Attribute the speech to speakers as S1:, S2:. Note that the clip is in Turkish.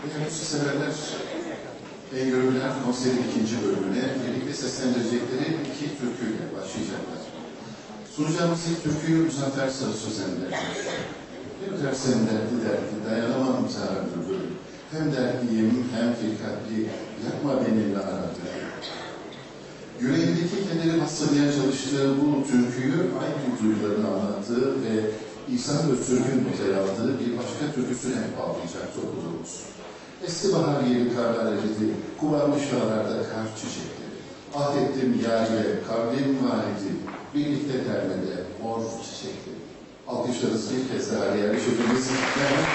S1: Değerli severler, En Görülen konserin ikinci bölümüne birlikte seslendirecekleri iki türküyle başlayacaklar. Sunacağımız ilk türküyü Muzaffer Sarı Sözen'de. Bir dersen derdi derdi, dayanamam zara bülbül. Hem dertliyim hem firkatli, yapma benimle aradı. Yüreğindeki kederi bastırmaya çalıştığı bu türküyü aynı duygularını anlattığı ve İhsan Öztürk'ün notaya aldığı bir başka türküsüne bağlayacak topluluğumuz. Eski bahar yeri karlar eridi, kuvarmış dağlarda kar çiçekleri. Ahdettim yâriye, kavlim validi, birlikte dermede mor çiçekleri. Alkışlarınız bir kez daha değerli Kuşak